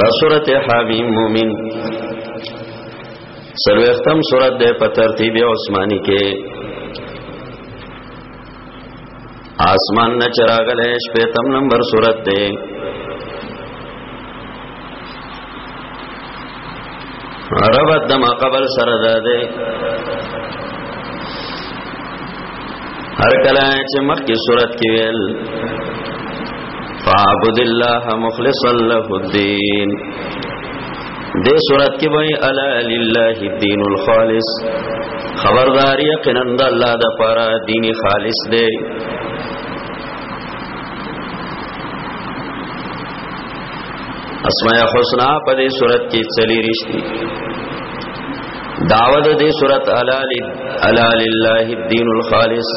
دا سورت حامیم مومن سلویختم سورت دے پا ترتیب عثمانی کے آسمان نه چراغله شپیتم نمبر صورت ده ربط دما قبل سره ده ده هر کله چې مخکې صورت کې ویل فعبد الله مخلص له الدين دې صورت کې وایي الا لله الدين الخالص خبردار یقینا د الله د پاره دین خالص دی اسماء الحسنا په دې صورت کې چلی رښتي داود دې صورت الا الا لله الدين الخالص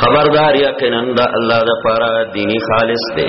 خبردار یقینا د الله د پاره دینی خالص دی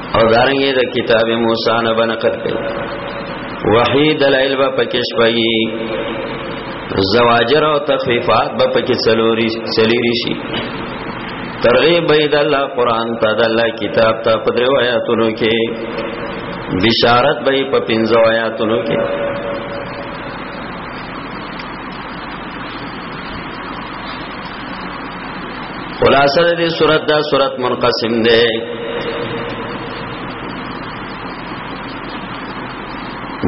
او دارنګه د کتاب موسی نه بنقل کړي وحی دلائل با پکش پئی زواجر او تخفیفات با پکې سلوري سلیری شي ترغیب بيد الله قران ته د الله کتاب ته په درو آیاتونو کې بشارت به په پنځو آیاتونو کې خلاصه دې صورت دا صورت منقسم ده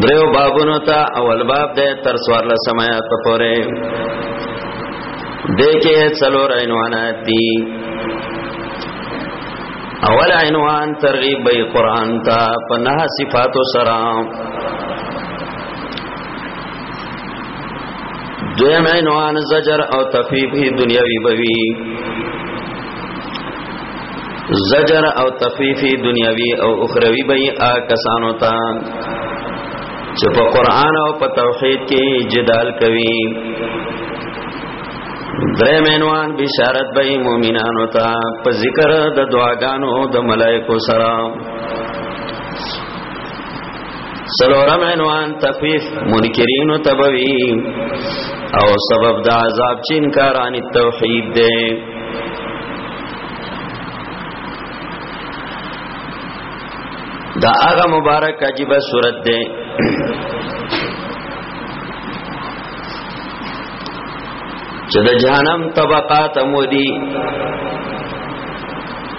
دریو بابونو ته اول باب ده تر سوار لسمایا ته پوره دیکھے څلور عنوانات دي اول عنوان ترغیب به قران ته په نه صفاتو سره دویم عنوان زجر او تخفیف دنیاوی بوی زجر او تخفیف دنیاوی او اخروی بوی آ کسانو تا چې په قران او په توحید کې جدال کوي درې مینوان بشارت به مؤمنانو ته په ذکر د دعاګانو د ملائکو سره سلورم عنوان تخفیف منکرین و تبوی او سبب دا عذاب چی انکاران التوحید دے دا آغا مبارک عجیب صورت دے چې د جهنم طبقات مودي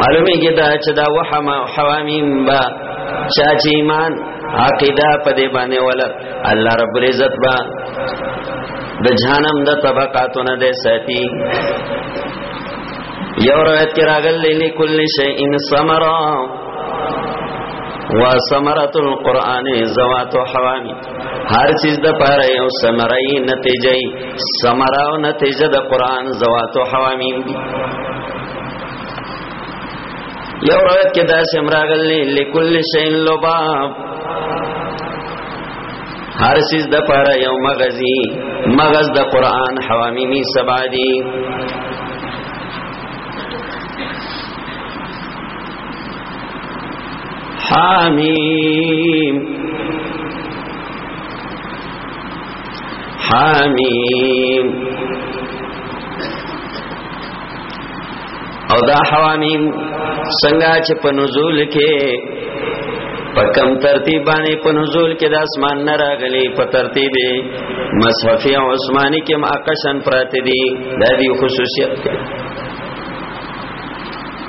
معلومه کې دا چې دا وحما حوامیم با چا چې ایمان عقیده په دې باندې ولر الله رب العزت با د جهنم د طبقاتو نه ده ساتي یو روایت کې راغلی لکل شیء ثمرا و ثمرۃ القرآن ذوات حوامی هر چیز د پاره یو سمرای نتیجه سمرا او نتیجه د قران زوات او حوامیم دي یو روایت کې دا سمراغلی لکل شین لباب هر چیز د پاره یو مغزی مغز د قران حوامیمی سبا دي حامیم حامیم او دا حوامیم څنګه چې په نزول کې په کم ترتیب باندې په نزول کې د اسمان نه راغلي په ترتیب مصحف عثماني کې ماقشن پراته دي د دې خصوصیت دی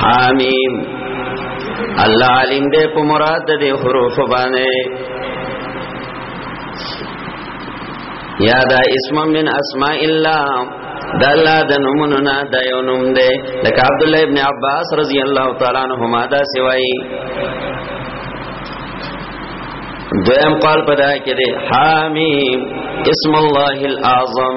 حامیم الله علیم دې په مراد دې حروف باندې یا دا اسم من اسماء الله دا الله د نومونو نه دا یو نوم دی لکه عبد الله ابن عباس رضی الله تعالی عنهما دا سوای دویم قال پدا کې دی حامیم اسم الله الاعظم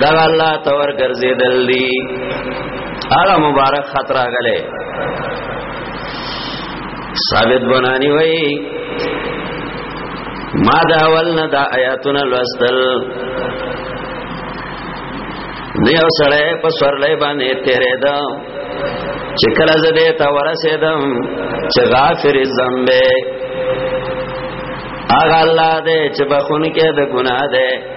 دا الله تور ګرځیدل دي هغه مبارک خطر غلې ثابت بنانی وای ما دا اول نه دا آیاتونه لوستل دیو سره په سورلې باندې تیرې دا چې کله زه دې تا ورسېدم چې غافر ذنب اغه الله دې چې بخون کې د ګناه ده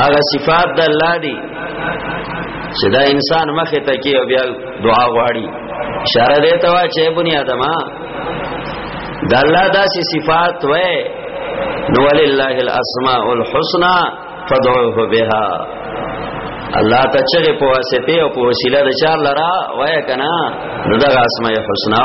هغه صفات د الله دی چې دا انسان مخه ته کې او بیا دعا غواړي اشاره دی ته چې بنی آدم د الله داسې صفات وې نو ولله الاسماء الحسنى فدعوه بها الله ته چې په واسطه او په وسیله د چار لرا وای کنا دغه اسماء الحسنا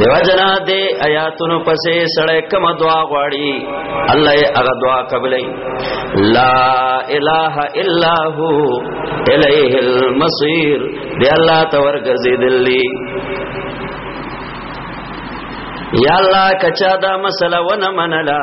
دیو جنا دې آیاتونو پسې سړې کوم دعا غواړي الله یې هغه دعا قبلې لا اله الا هو الیه المصیر دی الله تور ګرځې دلی یا الله کچا دا مسله ونه منلا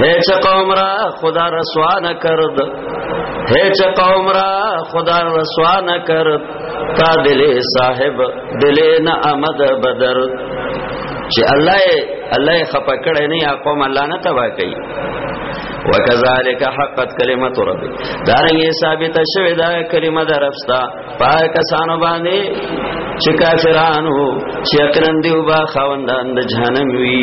ہے چه قوم را خدا رسوا نہ کرد ہے چه قوم را خدا رسوا نہ کرد تا دل صاحب دل نہ آمد بدر چې الله الله خپه کړي نه یا قوم الله نه تبا کوي وکذالک حقت کلمت رب دارنګه ثابت شوه دا کلمه در ربستا پای کسانو باندې چې کافرانو چې اکرندیو با خوندان د جهنم وی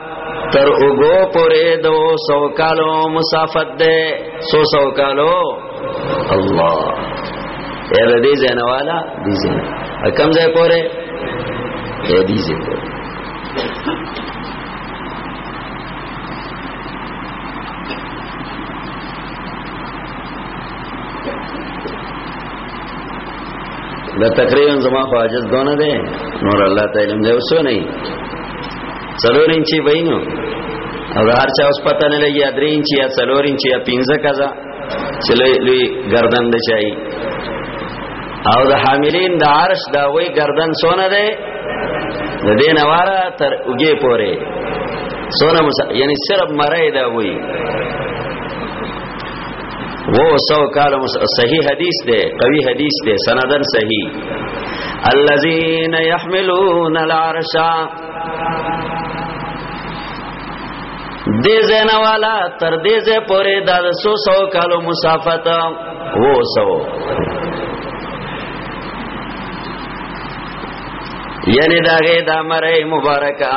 تر اوګو پورې دو سو کالو مسافت ده سو سو کالو الله اے د دې زنه والا دې زنه کم ځای پورې اے دې زنه دا تقریبا زما خواجز دونه ده نور الله تعالی دې وسو نه څلور انچي وینو او هر چا اوس پته نه لګي درې انچي یا څلور انچي یا پنځه کزا چې لوی گردن د چای او د حاملین د عرش دا وی گردن سونه ده د دین واره تر اوګه پوره سونه مس یعنی صرف مړی دا وی وو سو کال صحیح حدیث ده قوی حدیث ده سندن صحیح الذين يحملون العرش دې زینا والا تر دې زه پورې د 200 کالو مسافت وو سو یعنی داغه د امرې مبارکه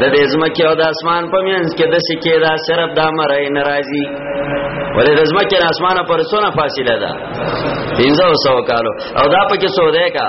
د دې زمکه او د اسمان په مینځ کې د سکه دا صرف د امرې ناراضي ولې د زمکه د اسمان پر سونه فاصله ده 300 کالو او دا پکې سوده کا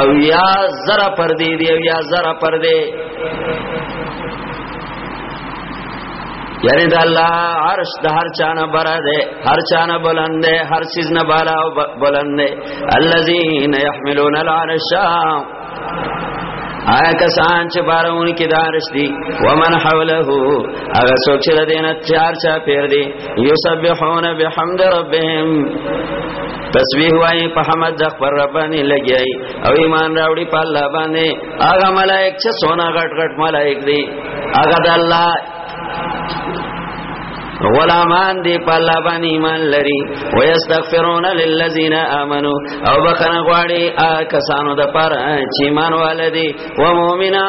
او یا زرا پر دی دی او یا زرا پر دی یعنی د الله عرش د هر چانه بره ده هر چانه بلند ده هر چیز نه بالا او بلند ده الذين يحملون العرش آیا کسان چې بارون کې دارش دي ومن حوله هغه څوک چې دینه چار چا پیر دي یسبحون بحمد ربهم تسبیح وای په حمد د خبر ربانی لګیای او ایمان راوړي په الله باندې هغه ملائک چې سونا غټ غټ ملائک دي هغه د الله غلامان دی په الله باندې ایمان لري او یستغفرون للذین آمنو او بخنه غواړي آ کسانو د پر چې ایمان والدي و مؤمنه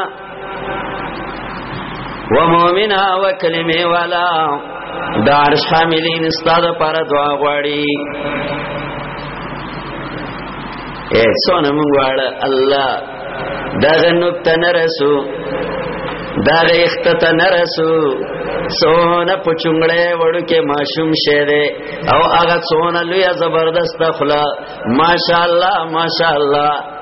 و مؤمن او کلمه والا دا عرش حاملین استاد پر دعا غواړي اے سونه مونږ واړه الله دا غنوب ته نرسو دا غیخت ته نرسو سونه پچونګړې وړو کې ماشوم شعر او هغه سونه لوی زبردست خلا ماشاءالله ماشاءالله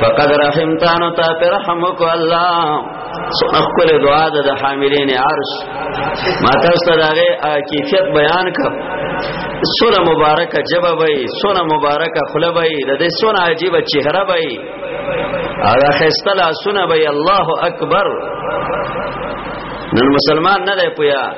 فقد رحمتان تا پر رحمک الله سونه کول دعا ده د حاملین عرش ما تاسو ته دغه کیفیت بیان ک سونه مبارکه جبه وای سونه مبارکه خله وای د دې سونه عجیب چهره وای هغه خستلا سونه وای الله اکبر نن مسلمان نه دی پویا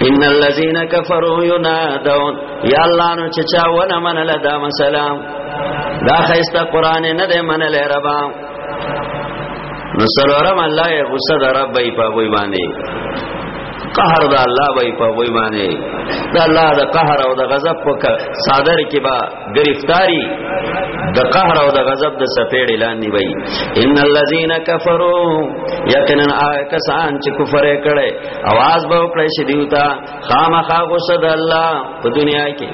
ان الذين كفروا ينادون یا الله نو چې چا ونه منل دا مسله دا خیسته قران نه دی منل ربا نو سرورم الله یې غصه در رب ای په وی باندې قهر دا الله وی په وی باندې دا الله د قهر او د غضب په صادر کې با گرفتاری د قهر او د غضب د سپېړ اعلان دی وی ان الذين كفروا یقینا آکسان چې کفر کړي आवाज به وکړی شي دیوتا خامخا غصه د الله په دنیا کې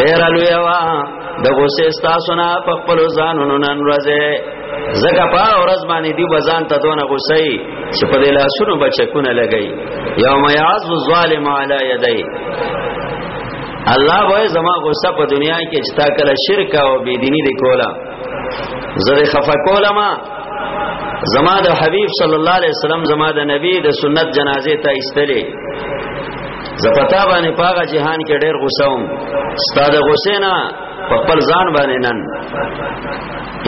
ډیر لوی وا د غصه تاسو نه په خپل ځانونو نن ورځه زکه په ورځ باندې دی بزان ته دونه غصه ای چې په دې لاسونو بچکونه لګی یوم یعذ الظالم علی یدی الله وای زما غصه په دنیا کې چې تا کله شرک او بی دینی دی کولا زره خفا کولا ما زما د حبیب صلی الله علیه وسلم زما د نبی د سنت جنازه ته ایستلې زپتا باندې پاغه جهان کې ډېر غوسه وم استاد غوسه نه په خپل ځان باندې نن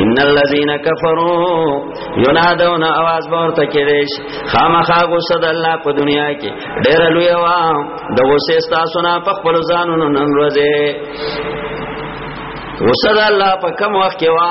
ان الذين كفروا ينادون اواز ورته کېدش خامخا غوسه د الله په دنیا کې ډېر لوی وا د غوسه تاسو نه په خپل ځانونو نن ورځې غوسه د الله په کم وخت کې وا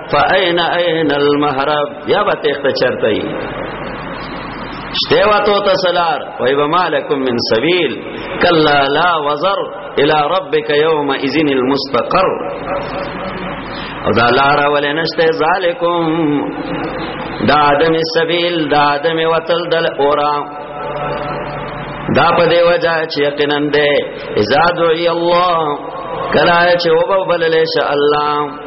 فاین عین المحرب یا به تخت چرته ای شته واتو تسلار وای به مالکم من سبیل کلا لا وزر الی ربک یوم اذن المستقر او دا لار ولې نشته ذالکم دا عدم سبیل دا عدم وتل دل اورا دا په دی وجه چې یقینا ده اذا دعی الله کلا چې وببلل ش الله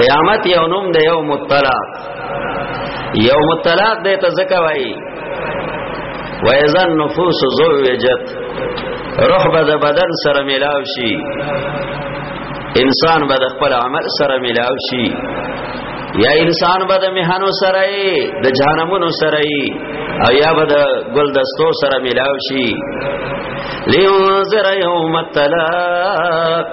قیامت یو نوم دی یو مطلق یو مطلق دی ته زکه وای وایزن نفوس زوجت روح به د بدن سره ملاو شي انسان به د خپل عمل سره ملاو شي یا انسان به د مهانو سره د جهنمونو سره او یا به د ګل دستو سره ملاو شي لیو زر یوم الطلاق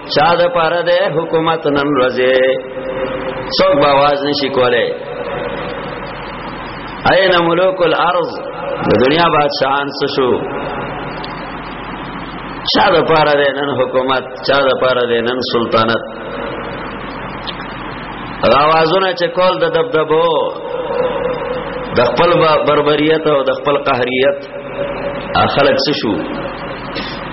چا د پاره ده حکومت نن ورځې څوک به आवाज نشي کولای اين ملوک الارض د دنیا بادشاہان څه شو چا د پاره ده نن حکومت چا د پاره ده نن سلطنت غوازونه چې کول د دبدبو د خپل بربریت او د خپل قهریت اخلق څه شو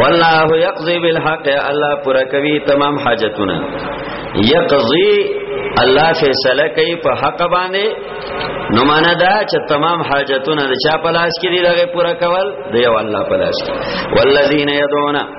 والله يقضي بالحق الله پر کوي تمام حاجتونه يقضي الله فیصله کوي په حق باندې نو معنا دا چې تمام حاجتونه د چا په لاس کې دي دغه پوره کول دی او الله په لاس کې والذین یدعون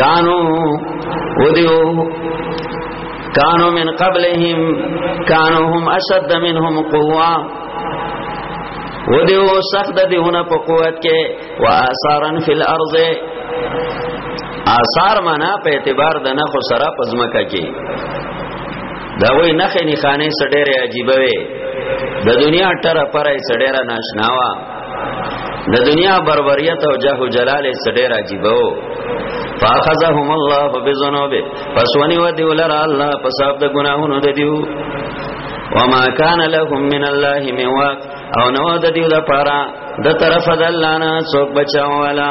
کانو ودیو کانو من قبلهم کانو هم اشد منهم قوه و دیو سخت دیونه په قوت کې و آثارن فی الارض آثار معنا په اعتبار د نخو سره پزمکه کې دا وای نخې نخانه سډېره عجیب وي د دنیا ټره پرې سډېره ناشناوا د دنیا بربریت او جاه او جلال سډیر عجیب وو فاخذهم الله بذنوبه پس ونی و دی ولر الله پس اب د ګناهونو د دیو وما كان لهم من الله من واق او نو د دیو د پارا د طرف د الله نه څوک بچاو والا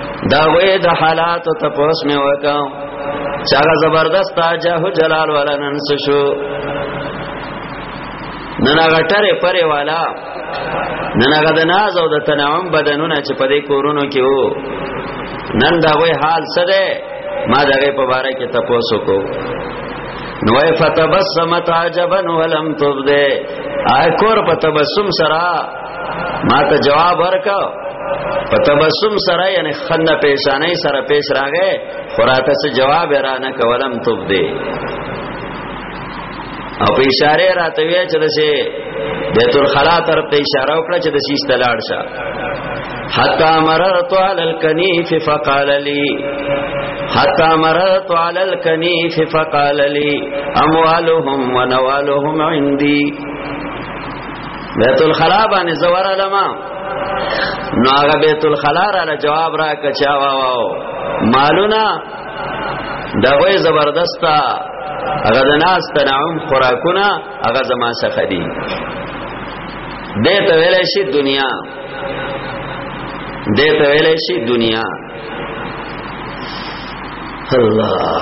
دا وې د حالات ته پوس مې وکاو چې هغه زبردست جاه جلال ولا نن شو نن هغه ټره پرې والا نن هغه د ناز او د تنعم بدنونه چې په دې کورونو کې وو نن دا وې حال څه ده ما دغه په باره کې تاسو کو نو وای فتبسمت عجبا ولم تبده آی کور په تبسم سره ما ته جواب ورکاو په تبسم سره یعنی خنه پیشانه سره پیش راغې خوراته څه جواب را نه کولم توب دی او په اشاره راته وی چې دسه بیت الخلا طرف ته اشاره وکړه چې دسه استلاړ شه حتا مررت علی الکنیف فقال لی حتا مررت علی الکنیف فقال لی اموالهم ونوالهم عندي بیت الخلا باندې زوار علما نو هغه بیت الخلا را جواب را کچا واو مالونه دا وې زبردستا هغه د ناس تنعم خوراکونه هغه زما څخه دي دته ویل شي دنیا دته ویل شي دنیا الله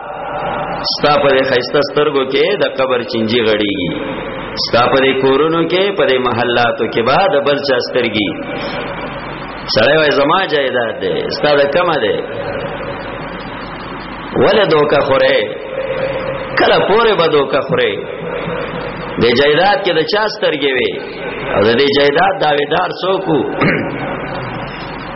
ستا په خیسته سترګو کې د قبر چنجي غړيږي ستا په کورونو کې په محلاتو کې با د بل چا سترګي سړی وای زما جایداد ده ستا د کمه ده ولا دوکا خوره کله پوره به دوکا خوره د جایداد کې د چا سترګې وي او د دې جایداد داویدار څوک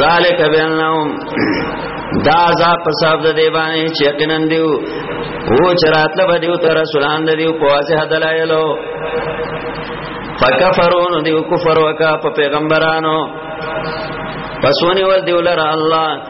ذالک بانهم دا عذاب په صاحب د دی باندې چې یقینا دیو او چراتله به دیو تر رسولان دیو په واضح دلایلو فکفرون دیو کفر وکا په پیغمبرانو پسونی ول دیو لره الله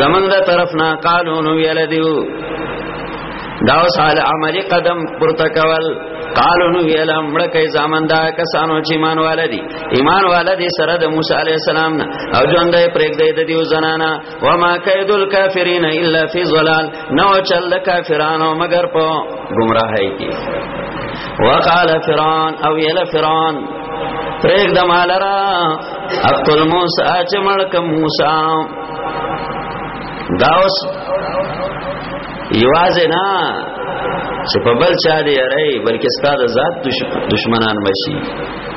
زمنګ طرف نه قانون ویل دیو دا سال عملی قدم پورته کول قالو نو ویل امړ کای زامن دا کسانو چې ایمان والدي ایمان والدي سره د موسی علی السلام نه او ژوندې پرېګ دې د دیو زنانا و ما کیدل کافرین الا فی ظلال نو چل د کافرانو مگر په گمراهی کې وقال فرعون او یل فرعون پرېګ د مالرا اقتل موسی اچ مړک موسی داوس یواز نه چې په بل چا دی ری بلکې ستاسو ذات دشمنان مشي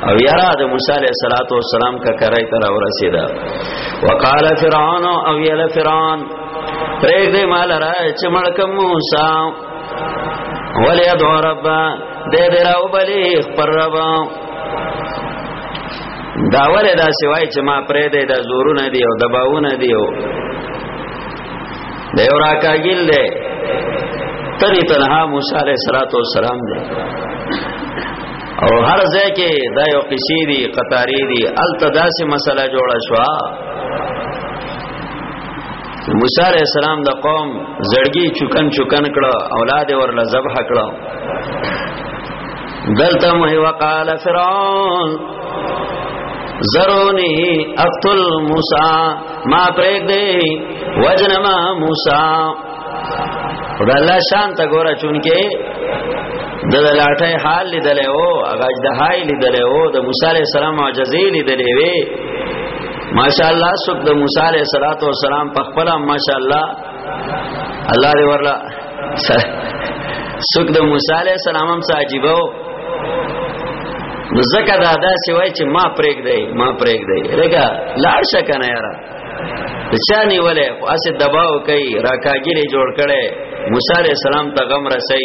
او یرا د موسی علیہ الصلوۃ والسلام کا کرای تر ورسیدا وقال فرعون او یل فرعون پریک دی مال را چه ملکم موسا ولی ادو ربا دی دی راو بلی اخبر ربا داوله دا سوای چې ما پرې دی دا زورونه دی او دباونه دی او د یو راکاګیل دی تری تنها موسی علیہ الصلوۃ والسلام دی او هر ځای کې دا یو قصې دی قطاری دی التداسه مسله جوړه شوه موسی علیہ السلام د قوم زړګي چوکن چوکن کړه اولاد ورله ذبح کړه دلته مه وقال فرعون زرونی اقتل موسی ما پرېګ دی وجنما موسی خدا الله شان ته ګوره چونکه د لاټه حال لیدلې او اجدهای لیدلې او د موسی علی السلام معجزې لیدلې وي ماشاءالله سب د موسی علیہ الصلوۃ والسلام په خپل ماشاءالله الله دې ورلا سب د موسی علیہ السلام هم عجیبو نو زکه دا دا سوای چې ما پرېګ دی ما پرېګ دی لګا لاړ شکنه یارا چا نیولې خو اسه دباو کوي راکاګيري جوړ کړي موسی عليه السلام ته غم رسي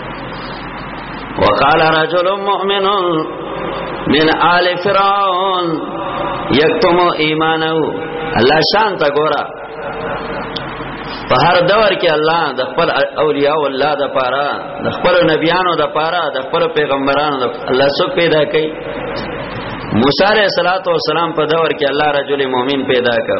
وقال رجل مؤمن من آل فرعون یکتم ایمانه الله شان تا ګورا په هر دور کې الله د خپل اولیاء او الله د پاره د خپل نبیانو د پاره د خپل پیغمبرانو د الله سو پیدا کړي موسی علیہ الصلوۃ والسلام په دور کې الله رجل مؤمن پیدا کړ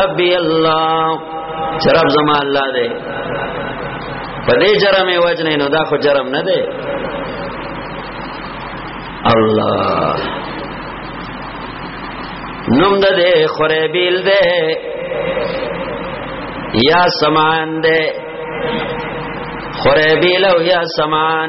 ربي الله چې رب زما الله دی په دې جرم یې وجنه نو دا خو جرم نه دی الله نوم د دې خورې بیل دی یا سمان دی خورې بیل او یا سمان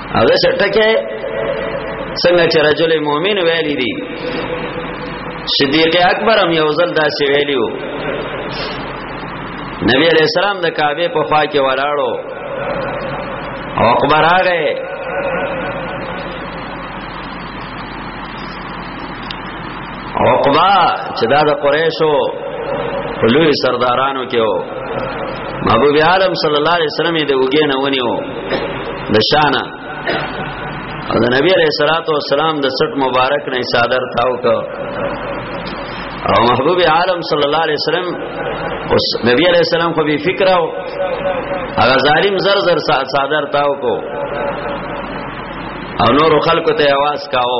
او دا ټکه څنګه چې رجل مؤمن ویلی دی صدیق اکبر هم یو ځل داسې ویلیو نبی علیہ السلام د کعبه په خوا کې ولاړو او اکبر هغه عقبا چې دا د قریشو لوی سردارانو کې وو محبوب عالم صلی الله علیه وسلم دې وګې نه ونیو د شانه او د نبی علیہ الصلوۃ والسلام د سټ مبارک نه صادر تاو کو او محبوب عالم صلی الله علیه وسلم اوس نبی علیہ السلام خو به فکر او هغه ظالم زر زر صادر تاو کو او نور خلکو ته आवाज کاو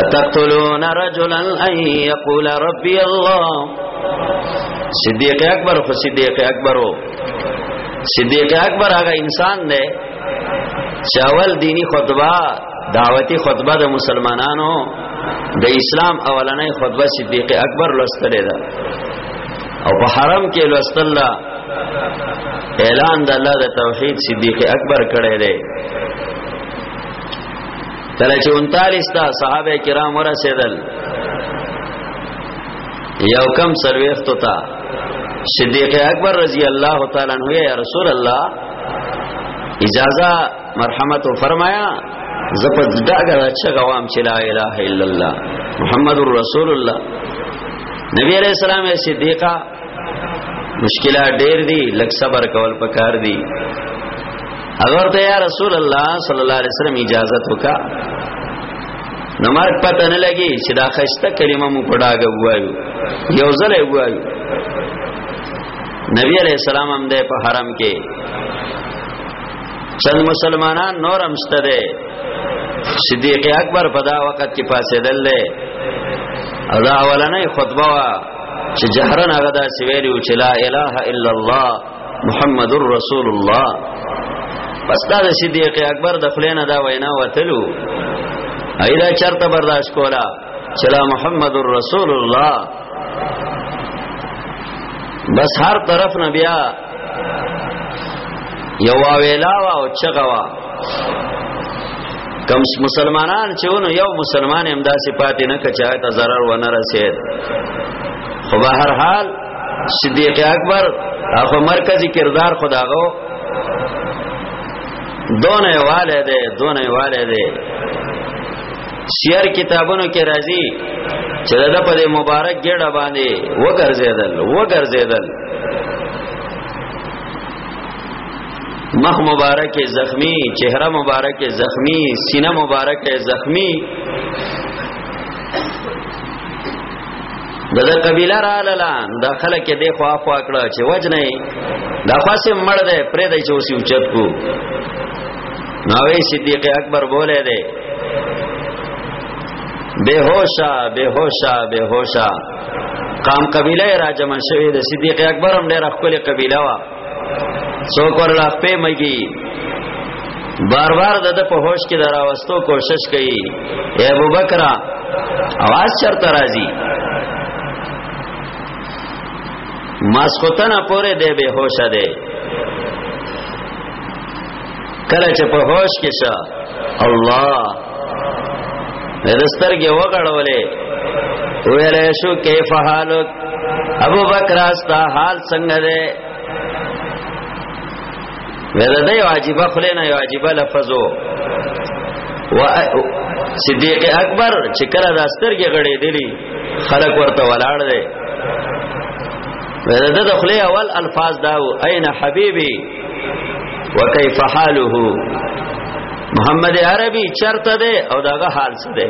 اتقتلون رجلا ان يقول ربي الله صدیق اکبر خو صدیق اکبر وو صدیق اکبر هغه انسان دی چې اول دینی خطبه دعوتی خطبه د مسلمانانو د اسلام اولنې خطبه صدیق اکبر لوستلې ده او په حرم کې لوستل ده اعلان د الله د توحید صدیق اکبر کړی دی کله چې 39 تا صحابه کرام ورسېدل یو کم سرویخت تا صدیق اکبر رضی الله تعالی عنہ یا رسول الله اجازه مرحمت و فرمایا زپد داګه چې غوام چې لا اله الا الله محمد رسول الله نبی علیہ السلام صدیقہ مشکلات ډېر دي لږ صبر کول پکار دي اگر ته یا رسول الله صلی الله علیه وسلم اجازه وکا نو مرګ پته نه لګي چې دا خسته کلمه مو پډاګه وایو یو ځل وایو نبی علیہ السلام هم ده په حرم کې چند مسلمانان نور هم شته ده صدیق اکبر په دا وخت کې پاسېدل له ادا اولنې خطبه وا چې جهرن هغه دا سویلی او چې لا اله الا الله محمد رسول الله پس دا د صدیق اکبر د خلینا دا وینا وتلو ایدا چرته برداشت کولا چې لا محمد رسول الله بس هر طرف نه بیا یو ویلا وا او چغه وا کم مسلمانان چې ونه یو مسلمان هم داسې پاتې نه کچا ته zarar و نه رسید خو به هر حال صدیق اکبر هغه مرکزی کردار خداغو دونه والے دے دونه والے دے سیر کتابونو کې راځي چې دا په مبارک ګډه باندې وګرځیدل وګرځیدل مخ مبارک زخمی چهره مبارک زخمی سینه مبارک زخمی د دا قبیله را لاله دا خلک دې خوا خوا کړه چې وجنه دا خاصه مړ ده پرې دای چې اوسې اوچت کو ناوی صدیق اکبر بوله ده بے ہوشا بے ہوشا بے ہوشا قام قبیله راجمع شوی د صدیق اکبر هم ډېر خپل قبیله وا څوک ورلا په مګي بار بار د په هوش کې دراوستو کوشش کوي اے ابو بکر आवाज چرته راځي ماسختنه پوره دی به هوش ده کله چې په هوش کې شه الله دستر کې وګړولې ویلې شو کیف حالک ابو بکر استا حال څنګه ده ودا د یو عجیب خلینا یو عجیب لفظو و صدیق اکبر چې کله د سترګې غړې دلی خلک ورته ولاړ دی ودا د خلی اول الفاظ داو اين حبيبي وکيف حاله محمد عربي چرته ده او داغه حال څه ده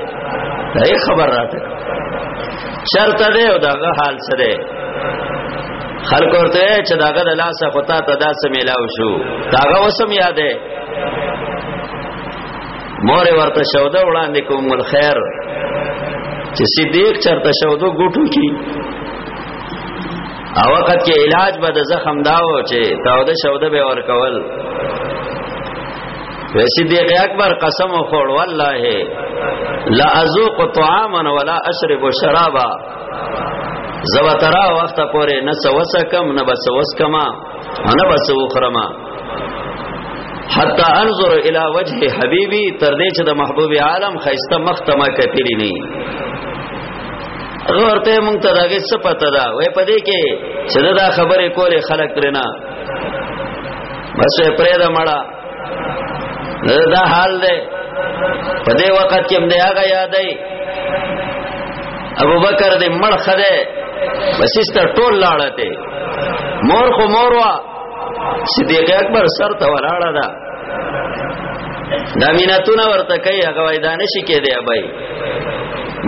دا خبر راته چرته ده او داغه حال څه ده خلق ورته چې داغه د لاسه خطا ته داسې ملاو شو داغه وسم یاده مور ورته شوده وړاندې کوم الخير چې صدیق چرته شودو ګټو کی او وخت کې علاج به د زخم داو چې تاوده شوده به ور کول صدیق اکبر قسم وخوړ والله لا ازوق طعاما ولا اشرب شرابا زبا ترا وخت پورې نه سوسه کم نه بس وس کما نه بس وخرما حتا انظر الى وجه حبيبي تر دې چې د محبوب عالم خيسته مختمه کتلی نه ورته مونږ ته داګه څه پته ده وې پدې کې چې دا خبرې کولې خلک ترنا بس پرې دا مړه دا حال ده پدې وخت کې موږ هغه یادای ابو بکر دې مړ خده بسسته ټول لاړته مور خو مور وا صدیق اکبر سر ته ولاړه ده دا مینتونه ورته کوي هغه وای دا نشي کېدی ابای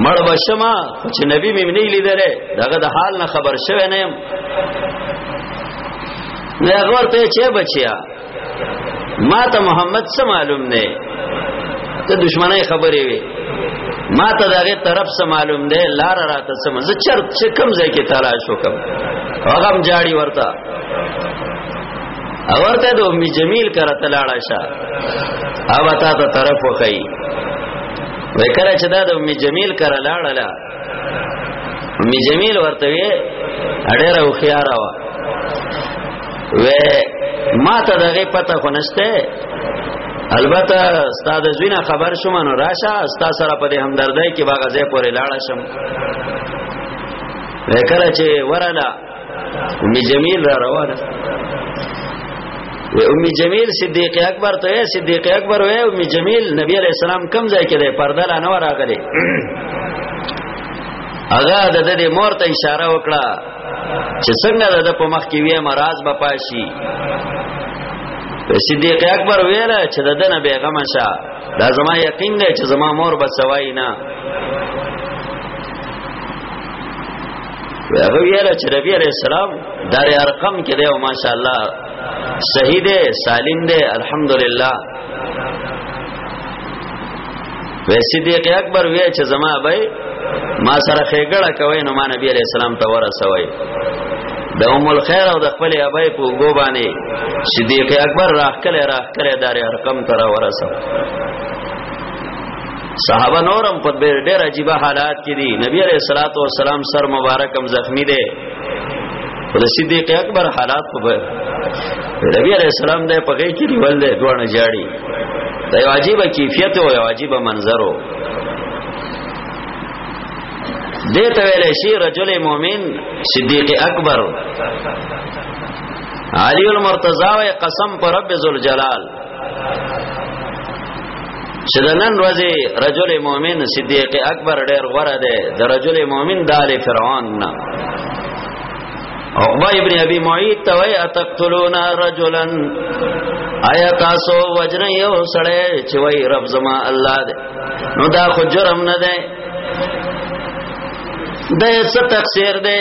مړ بشما چې نبی مې نه لیدل داغه د حال نه خبر شوه نه يم نه هغه ورته چې بچیا ما ته محمد څه معلوم نه ته دشمنای خبرې وي ما ته دغه طرف څه معلوم نه لار راته څه مزه چر چې کم ځای کې تلاش وکم هغه هم جاړي ورته اورته د ام جمیل کړه تلاړه شه او تا ته طرف وخی وکړه چې دا د ام جمیل کړه لاړه لا ام جمیل ورته وی اړه او خيار وا و ما ته دغه پته خو نشته البته استاد زوینا خبر شوم نو راشه استاد سره په دې همدردۍ کې باغ ځای پورې لاړ شم وکړه چې وراله ام جمیل را روانه و ام جمیل صدیق اکبر ته صدیق اکبر و ام جمیل نبی علیہ السلام کم ځای کې ده پرده لا نه راغله هغه د دې مور ته اشاره وکړه چې څنګه د په مخ کې وی مرز به پاشي صدیق اکبر ویل چې د دنه بیغم شه دا زما یقین دی چې زما مور به سوای نه هغه ویل چې نبی عليه السلام دار ارقم کې دی او ماشاء الله صحیح دی سالم دی الحمدلله ویسی دیق اکبر وی چې زما بای ما سره خېګړه کوي نو ما نبی عليه السلام ته ورسوي د ام الخير او د خپل ابای په ګو باندې صدیق اکبر راخ کله راخ کله دار ارقم تر ورسو صحابه نورم په ډېر عجیب حالات کې دي نبی عليه الصلاه والسلام سر مبارکم زخمی دي د صدیق اکبر حالات په نبی عليه السلام د په غي کې دی ول دي دوه جاړي دا یو عجیب کیفیت او یو عجیب منظر وو دیتا ویل شي رجل مؤمن صدیق اکبر علی المرتضی قسم پر رب ذوالجلال چې د نن ورځې رجل مؤمن صدیق اکبر ډېر غوړه دی د رجل مؤمن د آل فرعون نه عقبہ ابن ابي معيط توي اتقتلون رجلا آیا تاسو وجنه یو سړی چې وای رب زما الله دې نو دا خو جرم نه دی د څه تفسیر دی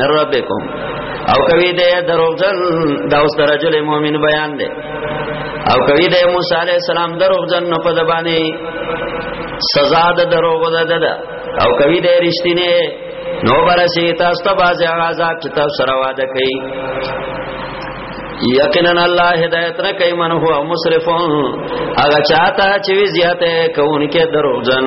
من ربکم او کوي د دروغجن دا اوس درجل مؤمن بیان دی او کوي د موسی علی السلام دروغجن نو په دبانې سزا د دروغ ده ده او کوي د رښتینه نو برسي تاسو ته باز عذاب چې تاسو سره وعده کوي یقینا الله هدایت نه کوي من هو مسرفون هغه چاته چې زیاته کوونکې دروغجن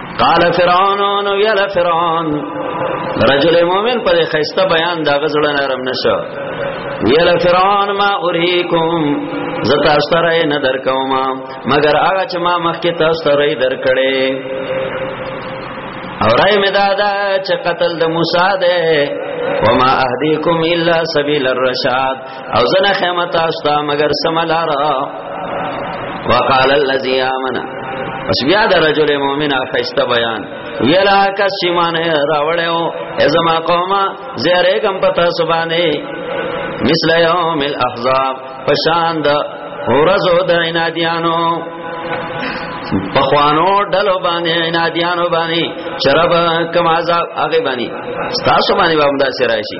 قال فرعون نو یا فرعون رجل مؤمن پر خیسته بیان دا غزل نرم نشو یا فرعون ما اریکم زتا سره نه درکوم مگر هغه چې ما مخکې تاسو سره درکړې او رای می دادا چې قتل د موسی ده وما اهدیکم الا سبیل الرشاد او زنه خیمت استا مگر سملار وقال الذي امن پس بیا د رجل مؤمن اخیسته بیان ویلا کس چې مان راوړیو ازما قوما زیره کم پتا سبانه مثل یوم الاحزاب پشان د ورځو د عنادیانو پخوانو ډلو باندې عنادیانو باندې چرب کم عذاب هغه باندې تاسو باندې به هم دا سره شي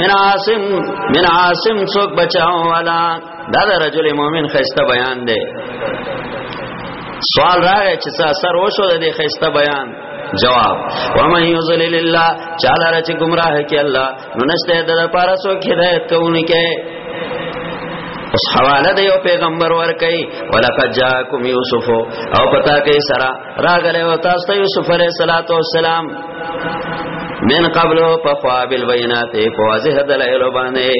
من عاصم من عاصم څوک بچاو والا دا د رجل مؤمن خسته بیان دی سوال راغی چې څه اثر وشو د دې خسته بیان جواب ومن یذلل الله چاله رچ گمراه کی الله نو نشته د لپاره سو هدایت کوونکې اوس حواله د یو پیغمبر ور کوي ولقد جاءکم یوسف او پتا کې سره راغله او تاسو ته یوسف علیه صلوات و سلام من قبل په خوا بل بینات په واضح دلایل باندې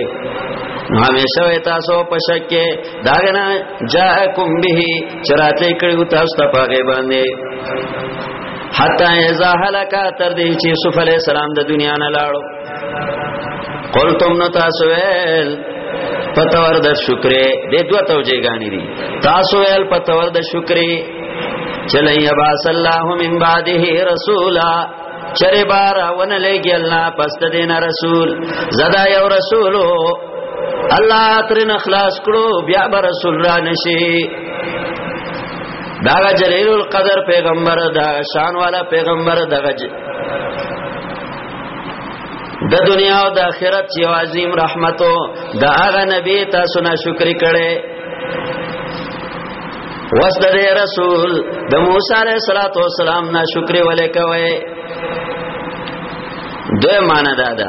همیشه وی تاسو په شک کې داغنا جاءکم به چراته کړو تاسو ته پاګې باندې حتا اذا هلک تر دې چې یوسف علی السلام د دنیا نه لاړو قلتم نو تاسو ویل پتور د شکرې د دوه توجه غانی دي تاسو ویل پتور د شکرې چلای عباس الله من بعده رسولا چرې بار ون لګي الله پس د دین رسول زدا یو رسولو الله ترن خلاص کړو بیا به رسول را نشي دا جلیل القدر پیغمبر دا شان والا پیغمبر دا د دنیا او د آخرت چې عظیم رحمتو د هغه نبی تاسو نه شکر کړي وس د رسول د موسی علیه الصلاۃ والسلام نه شکر ولې کوي دوی معنا دا ده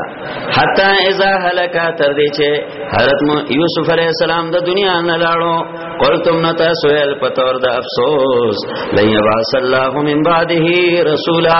حتا اذا هلك تر دې چې حضرت یوسف علی السلام د دنیا نه لاړو قلتم نتا سویل پتور د افسوس لن یبعث الله من بعده رسولا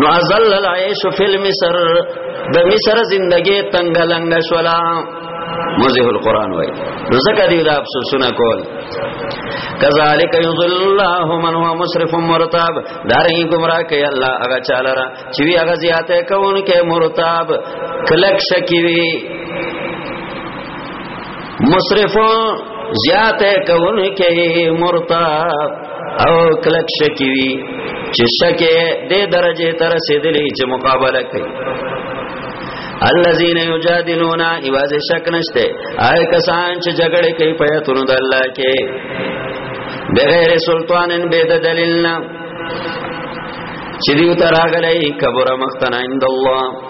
نو ازل العيش في المصر د مصر زندگی تنگ لنگ شولا مزه القران وای نو زکه دی دا افسوسونه کول کذالک یذل الله من هو مسرف مرتاب دارنګ گمراه کوي الله هغه چاله را چې وی هغه زیاته کوونکې مرتاب کلک شکی وی مصرفو زیاته کون کې مرتاب او کلک شکیوی چې شکه دې درجه تر رسیدلې چې مقابله کوي الذين يجادلون ایواز شک نشته آی کسان چې جګړه کوي په یتونو د الله کې بغیر سلطانن بيد دلیلنا چې دیو تراغلی کبر مختنا عند الله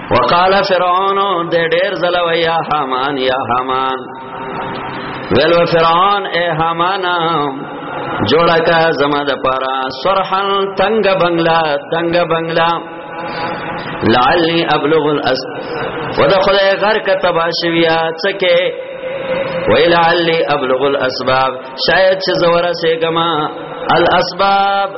وقال فرعون د ډېر زلو یا حامان یا حامان ویل و فرعون اے حامان جوړه کا زما د پارا سرحن تنگ بنگلا تنگ بنگلا لعلی ابلغ الاس ودا خدای غر کا تباشویا چکه ویل علی ابلغ الاسباب شاید چې زوره سه ګما الاسباب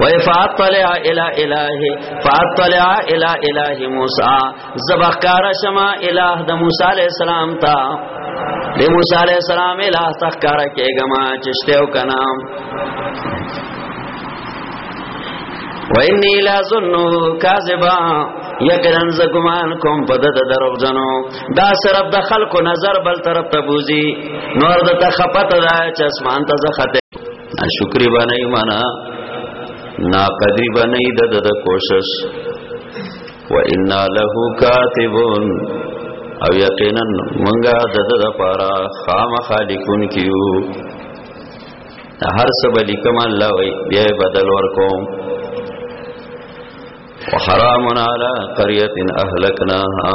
وای فاطلع الى اله فاطلع الى اله موسی زبخکار شما اله د موسی علی السلام تا د موسی علی السلام اله تخکار کېګما چشته او کنا وإني لا ظنه كاذبا یقینا ز ګمان کوم په د درو جنو دا سرب د خلکو نظر بل طرف ته بوزي نور د تخپت دا چې اسمان ته زخته شکری بنای منا نا قدری بنای د د کوشش و انا له کاتبون او یقینا منګه د د لپاره خام خالقون کیو هر سبا لیکم الله وی بیا بدل ورکوم وحرام علی قريه اهلكناها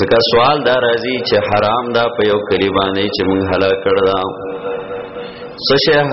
ځکه سوال دا راځي چې حرام دا په یو کلی باندې چې موږ حلال کړل دا څه شی حرام